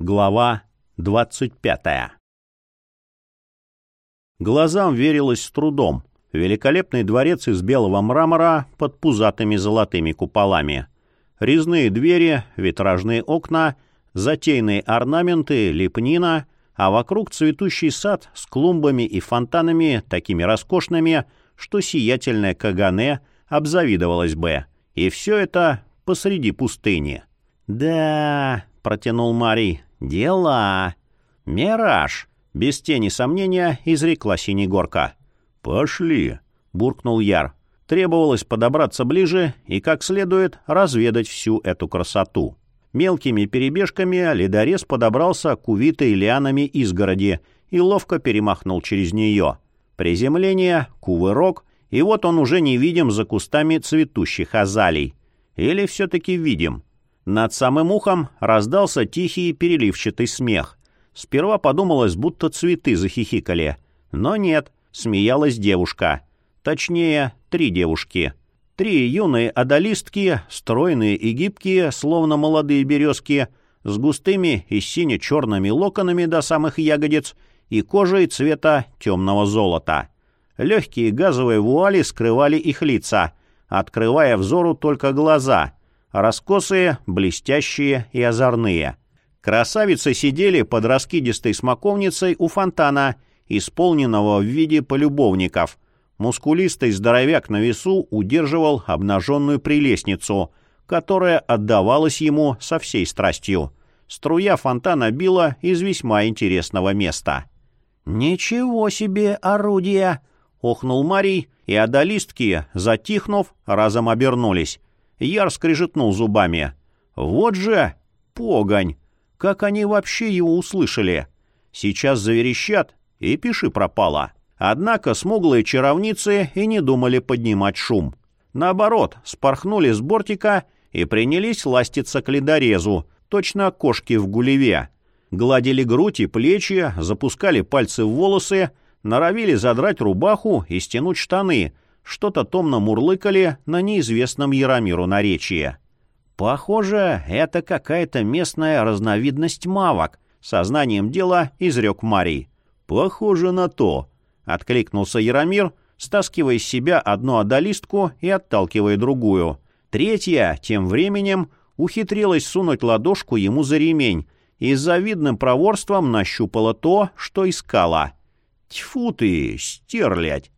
Глава 25 Глазам верилось с трудом. Великолепный дворец из белого мрамора под пузатыми золотыми куполами. Резные двери, витражные окна, затейные орнаменты, лепнина, а вокруг цветущий сад с клумбами и фонтанами такими роскошными, что сиятельная Кагане обзавидовалась бы. И все это посреди пустыни. «Да», — протянул Марий, — «дела». «Мираж», — без тени сомнения изрекла Синегорка. «Пошли», — буркнул Яр. Требовалось подобраться ближе и, как следует, разведать всю эту красоту. Мелкими перебежками ледорез подобрался к увитой лианами изгороди и ловко перемахнул через нее. Приземление, кувырок, и вот он уже не видим за кустами цветущих азалий. Или все-таки видим? Над самым ухом раздался тихий переливчатый смех. Сперва подумалось, будто цветы захихикали. Но нет, смеялась девушка. Точнее, три девушки. Три юные одолистки, стройные и гибкие, словно молодые березки, с густыми и сине-черными локонами до самых ягодиц и кожей цвета темного золота. Легкие газовые вуали скрывали их лица, открывая взору только глаза, раскосые, блестящие и озорные. Красавицы сидели под раскидистой смоковницей у фонтана, исполненного в виде полюбовников. Мускулистый здоровяк на весу удерживал обнаженную прелестницу, которая отдавалась ему со всей страстью. Струя фонтана била из весьма интересного места. «Ничего себе орудие!» — охнул Марий, и одолистки, затихнув, разом обернулись. Яр скрежетнул зубами. «Вот же! Погонь! Как они вообще его услышали? Сейчас заверещат, и пиши пропало». Однако смуглые чаровницы и не думали поднимать шум. Наоборот, спорхнули с бортика и принялись ластиться к ледорезу, точно кошки в гулеве. Гладили грудь и плечи, запускали пальцы в волосы, норовили задрать рубаху и стянуть штаны, что-то томно мурлыкали на неизвестном Яромиру наречии. «Похоже, это какая-то местная разновидность мавок», — сознанием дела изрек Марий. «Похоже на то», — откликнулся Яромир, стаскивая с себя одну одолистку и отталкивая другую. Третья, тем временем, ухитрилась сунуть ладошку ему за ремень и с завидным проворством нащупала то, что искала — Тьфу ты, стерлядь!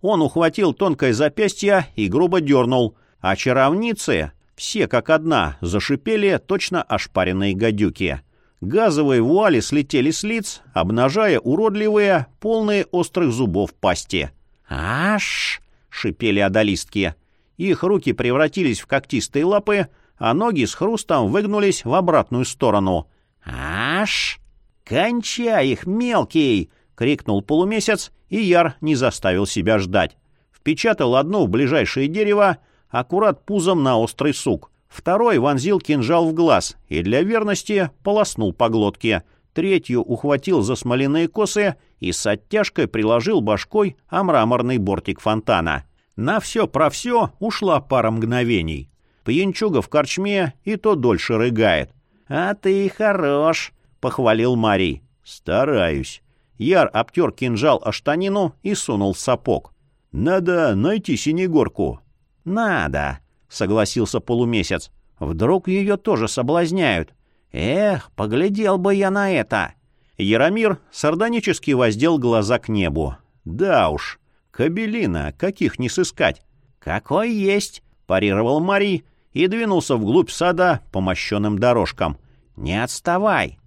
Он ухватил тонкое запястье и грубо дернул, а чаровницы, все как одна, зашипели точно ошпаренные гадюки. Газовые вуали слетели с лиц, обнажая уродливые, полные острых зубов пасти. «Аш!» — шипели одолистки. Их руки превратились в когтистые лапы, а ноги с хрустом выгнулись в обратную сторону. «Аш! Кончай их, мелкий!» Крикнул полумесяц, и Яр не заставил себя ждать. Впечатал одну в ближайшее дерево, аккурат пузом на острый сук. Второй вонзил кинжал в глаз и для верности полоснул по глотке. Третью ухватил за смоляные косы и с оттяжкой приложил башкой о мраморный бортик фонтана. На все про все ушла пара мгновений. Пьянчуга в корчме и то дольше рыгает. «А ты хорош», — похвалил Марий. «Стараюсь». Яр обтер кинжал о штанину и сунул сапог. «Надо найти Синегорку». «Надо», — согласился полумесяц. «Вдруг ее тоже соблазняют? Эх, поглядел бы я на это!» Яромир сардонически воздел глаза к небу. «Да уж, кабелина, каких не сыскать!» «Какой есть!» — парировал Марий и двинулся вглубь сада по мощенным дорожкам. «Не отставай!»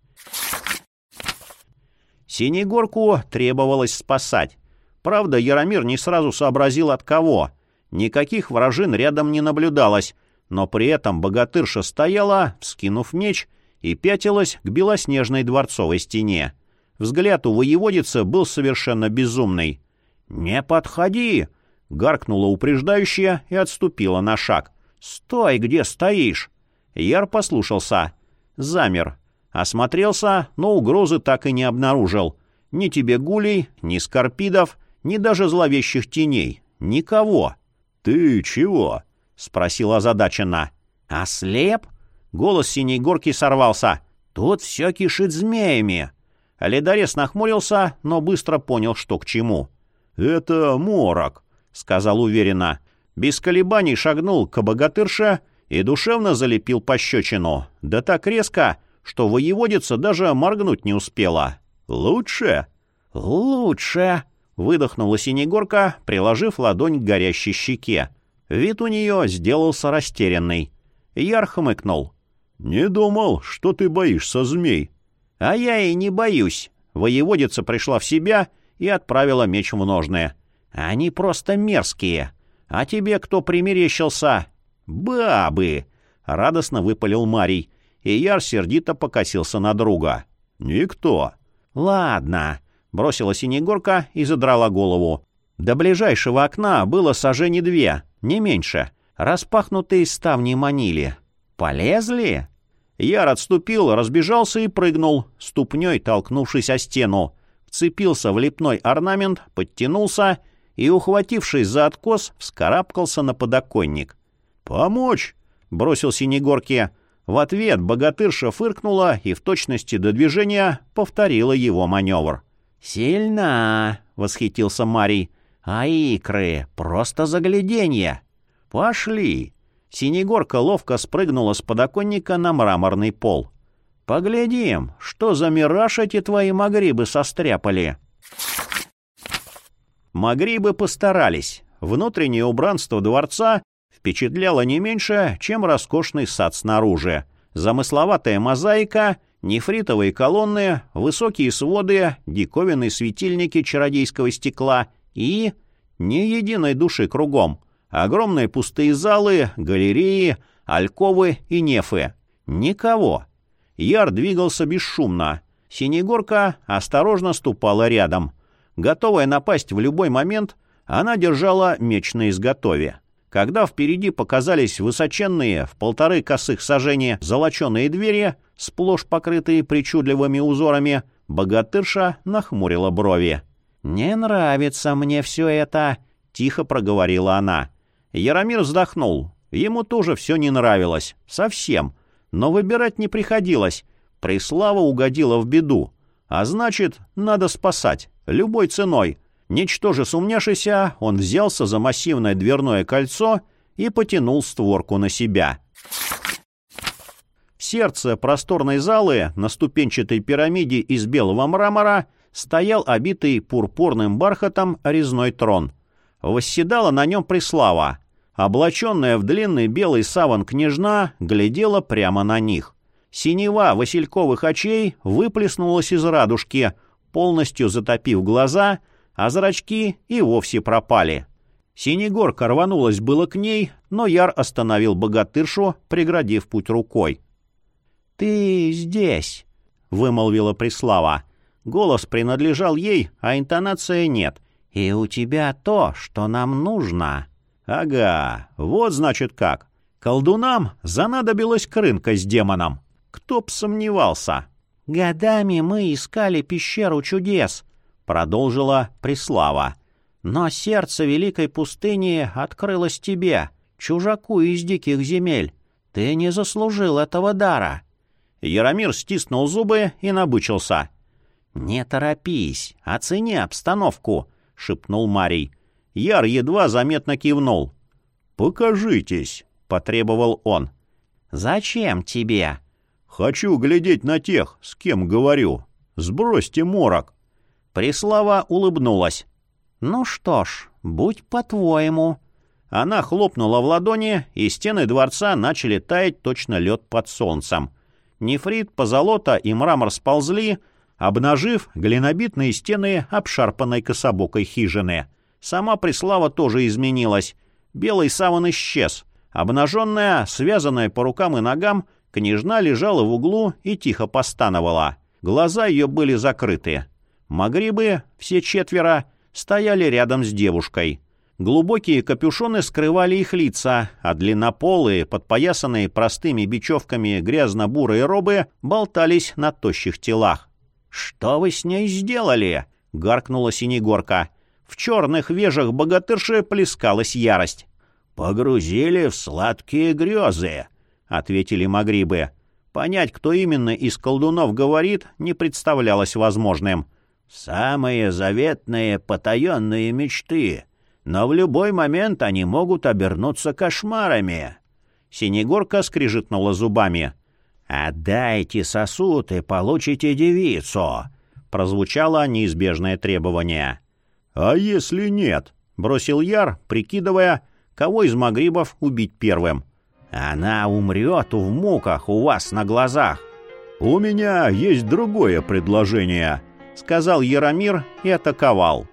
Синегорку требовалось спасать. Правда, Яромир не сразу сообразил от кого. Никаких вражин рядом не наблюдалось, но при этом богатырша стояла, вскинув меч, и пятилась к белоснежной дворцовой стене. Взгляд у воеводицы был совершенно безумный. «Не подходи!» — гаркнула упреждающая и отступила на шаг. «Стой, где стоишь!» Яр послушался. Замер, Осмотрелся, но угрозы так и не обнаружил. Ни тебе гулей, ни скорпидов, ни даже зловещих теней. Никого. «Ты чего?» — спросила озадаченно. «Ослеп?» — голос синей горки сорвался. Тут все кишит змеями. Ледорез нахмурился, но быстро понял, что к чему. «Это морок», — сказал уверенно. Без колебаний шагнул к богатырше и душевно залепил пощечину. Да так резко, что воеводица даже моргнуть не успела. «Лучше?» «Лучше!» — выдохнула Синегорка, приложив ладонь к горящей щеке. Вид у нее сделался растерянный. Яр хмыкнул. «Не думал, что ты боишься змей». «А я и не боюсь». Воеводица пришла в себя и отправила меч в ножные. «Они просто мерзкие. А тебе кто примерещился?» «Бабы!» — радостно выпалил Марий, и Яр сердито покосился на друга. «Никто». «Ладно», — бросила Синегорка и задрала голову. До ближайшего окна было сажени две, не меньше. Распахнутые ставни манили. «Полезли?» Яр отступил, разбежался и прыгнул, ступней толкнувшись о стену. Вцепился в лепной орнамент, подтянулся и, ухватившись за откос, вскарабкался на подоконник. «Помочь!» — бросил Синегорке. В ответ богатырша фыркнула и в точности до движения повторила его маневр. «Сильно!» — восхитился Марий. «А икры — просто загляденье!» «Пошли!» Синегорка ловко спрыгнула с подоконника на мраморный пол. «Поглядим, что за мираж эти твои магрибы состряпали!» Магрибы постарались. Внутреннее убранство дворца впечатляло не меньше, чем роскошный сад снаружи. Замысловатая мозаика, нефритовые колонны, высокие своды, диковинные светильники чародейского стекла и... ни единой души кругом. Огромные пустые залы, галереи, альковы и нефы. Никого. Яр двигался бесшумно. Синегорка осторожно ступала рядом. Готовая напасть в любой момент, она держала меч на изготове. Когда впереди показались высоченные, в полторы косых сажения, золоченые двери, сплошь покрытые причудливыми узорами, богатырша нахмурила брови. «Не нравится мне все это», — тихо проговорила она. Яромир вздохнул. Ему тоже все не нравилось. Совсем. Но выбирать не приходилось. Преслава угодила в беду. А значит, надо спасать. Любой ценой. Ничтоже сумняшися, он взялся за массивное дверное кольцо и потянул створку на себя. В сердце просторной залы на ступенчатой пирамиде из белого мрамора стоял обитый пурпурным бархатом резной трон. Восседала на нем Преслава. Облаченная в длинный белый саван княжна глядела прямо на них. Синева васильковых очей выплеснулась из радужки, полностью затопив глаза, а зрачки и вовсе пропали. Синегорка рванулась было к ней, но Яр остановил богатыршу, преградив путь рукой. «Ты здесь», — вымолвила Преслава. Голос принадлежал ей, а интонация нет. «И у тебя то, что нам нужно». Ага, вот значит как. Колдунам занадобилась крынка с демоном. Кто б сомневался. «Годами мы искали пещеру чудес», — продолжила Преслава. «Но сердце великой пустыни открылось тебе, чужаку из диких земель. Ты не заслужил этого дара». Яромир стиснул зубы и набычился. «Не торопись, оцени обстановку», — шепнул Марий. Яр едва заметно кивнул. «Покажитесь», — потребовал он. «Зачем тебе?» «Хочу глядеть на тех, с кем говорю. Сбросьте морок». Преслава улыбнулась. «Ну что ж, будь по-твоему». Она хлопнула в ладони, и стены дворца начали таять точно лед под солнцем. Нефрит, позолота и мрамор сползли, обнажив глинобитные стены обшарпанной кособокой хижины. Сама Преслава тоже изменилась. Белый саван исчез. Обнаженная, связанная по рукам и ногам, княжна лежала в углу и тихо постановала. Глаза ее были закрыты. Магрибы, все четверо, стояли рядом с девушкой. Глубокие капюшоны скрывали их лица, а длиннополые, подпоясанные простыми бечевками грязно-бурые робы болтались на тощих телах. «Что вы с ней сделали?» — гаркнула Синегорка. В черных вежах богатырши плескалась ярость. «Погрузили в сладкие грезы», — ответили магрибы. Понять, кто именно из колдунов говорит, не представлялось возможным. «Самые заветные потаенные мечты, но в любой момент они могут обернуться кошмарами». Синегорка скрижетнула зубами. «Отдайте сосуд и получите девицу», — прозвучало неизбежное требование. «А если нет?» — бросил Яр, прикидывая, кого из магрибов убить первым. «Она умрет в муках у вас на глазах». «У меня есть другое предложение», — сказал Яромир и атаковал.